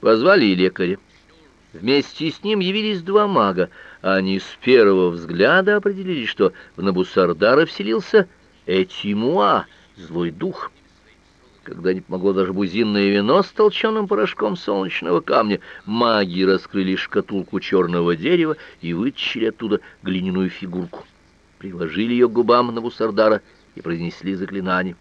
Позвали и лекаря. Вместе с ним явились два мага. Они с первого взгляда определили, что в Набусардара вселился Этимуа, злой дух. Когда не помогло даже бузинное вино с толченым порошком солнечного камня, маги раскрыли шкатулку черного дерева и вытащили оттуда глиняную фигурку. Приложили ее к губам Набусардара и произнесли заклинание.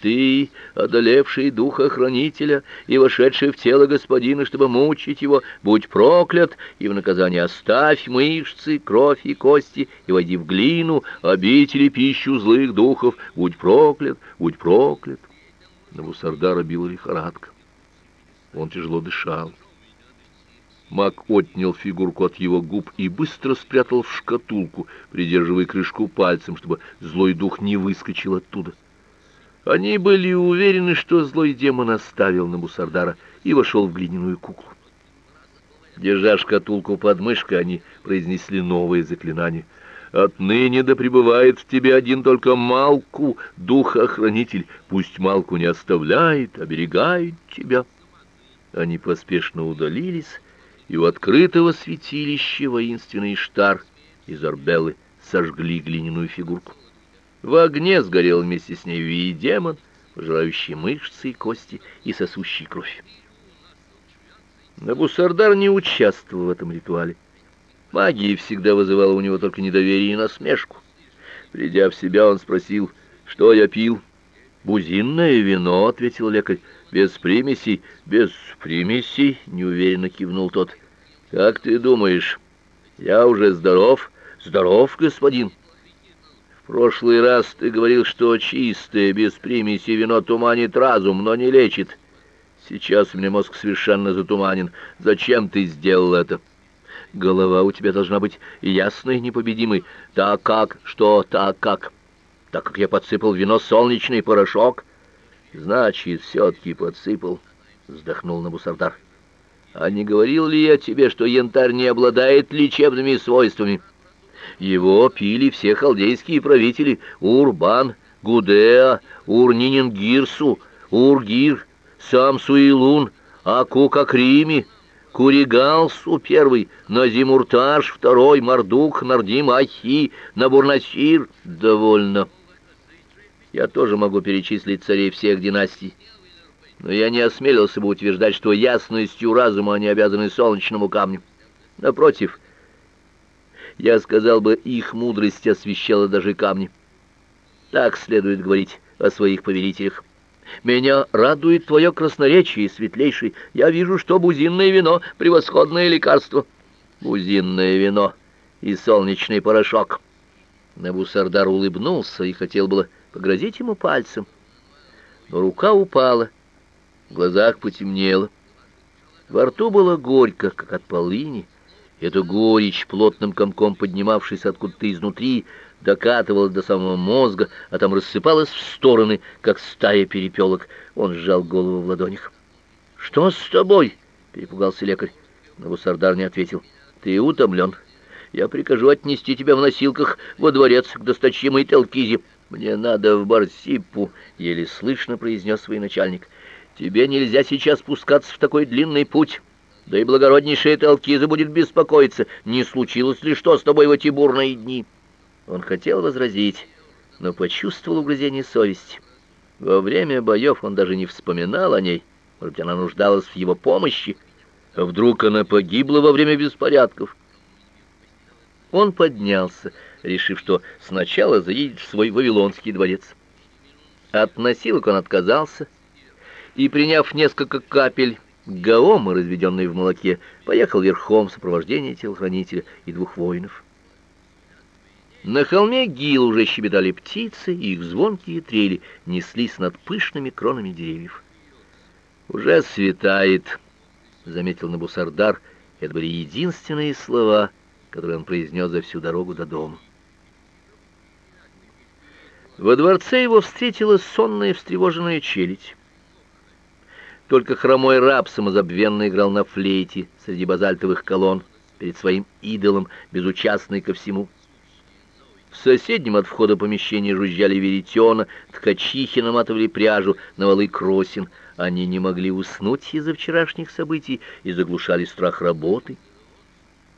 Ты, одолевший духа хранителя и вошедший в тело господина, чтобы мучить его, будь проклят, и в наказание оставь мышцы, кровь и кости, и войди в глину, обители пищу злых духов, будь проклят, будь проклят. На Бусардара била лихорадка. Он тяжело дышал. Маг отнял фигурку от его губ и быстро спрятал в шкатулку, придерживая крышку пальцем, чтобы злой дух не выскочил оттуда. Они были уверены, что злой демон оставил на Мусардара и вошел в глиняную куклу. Держа шкатулку под мышкой, они произнесли новое заклинание. «Отныне да пребывает в тебе один только Малку, дух-охранитель. Пусть Малку не оставляет, оберегает тебя». Они поспешно удалились, и у открытого святилища воинственный штар из Арбеллы сожгли глиняную фигурку. В огне сгорел вместе с ней и демон, пожирающий мышцы и кости и сосущий кровь. Набусардар не участвовал в этом ритуале. Магия всегда вызывала у него только недоверие и насмешку. Придя в себя, он спросил, что я пил. «Бузинное вино», — ответил лекарь, — «без примесей». «Без примесей», — неуверенно кивнул тот. «Как ты думаешь, я уже здоров?» «Здоров, господин» прошлый раз ты говорил, что чистое, без примеси вино туманит разум, но не лечит. Сейчас у меня мозг совершенно затуманен. Зачем ты сделал это? Голова у тебя должна быть ясной, непобедимой. Так как? Что так как? Так как я подсыпал вино солнечный порошок? Значит, все-таки подсыпал, вздохнул Набусардар. А не говорил ли я тебе, что янтарь не обладает лечебными свойствами? — его пили все халдейские правители Урбан, Гудеа, Урнинингирсу, Ургир, Самсуилун, Акукакрими, Куригалсу первый, Назимурташ второй, Мардук, Нардим Ахи, Набурнасир. Довольно. Я тоже могу перечислить царей всех династий. Но я не осмелился бы утверждать, что ясностью разума они обязаны солнечному камню. Напротив, я сказал бы, их мудрость освещала даже камни. Так следует говорить о своих повелителях. Меня радует твое красноречие, светлейший. Я вижу, что бузинное вино — превосходное лекарство. Бузинное вино и солнечный порошок. Набусардар улыбнулся и хотел было погрозить ему пальцем. Но рука упала, в глазах потемнело. Во рту было горько, как от полыни, Эту горечь, плотным комком поднимавшись откуда-то изнутри, докатывалась до самого мозга, а там рассыпалась в стороны, как стая перепелок. Он сжал голову в ладонях. «Что с тобой?» — перепугался лекарь. Но Гусардар не ответил. «Ты утомлен. Я прикажу отнести тебя в носилках во дворец к досточимой Телкизе. Мне надо в Барсипу», — еле слышно произнес свой начальник. «Тебе нельзя сейчас спускаться в такой длинный путь». Да и благороднейшая Талкиза будет беспокоиться, не случилось ли что с тобой в эти бурные дни. Он хотел возразить, но почувствовал угрызение совести. Во время боев он даже не вспоминал о ней, может быть, она нуждалась в его помощи, а вдруг она погибла во время беспорядков. Он поднялся, решив, что сначала заедет в свой Вавилонский дворец. От носилок он отказался и, приняв несколько капель Гаома, разведенный в молоке, поехал верхом в сопровождении телохранителя и двух воинов. На холме Гил уже щебетали птицы, и их звонкие трели неслись над пышными кронами деревьев. «Уже светает», — заметил Набусардар. Это были единственные слова, которые он произнес за всю дорогу до дома. Во дворце его встретила сонная встревоженная челядь. Только хромой раб самозабвенно играл на флейте среди базальтовых колонн перед своим идолом, безучастный ко всему. В соседнем от входа помещении жужжали веретена, ткачихи наматывали пряжу на валы кросин, Они не могли уснуть из-за вчерашних событий и заглушали страх работы.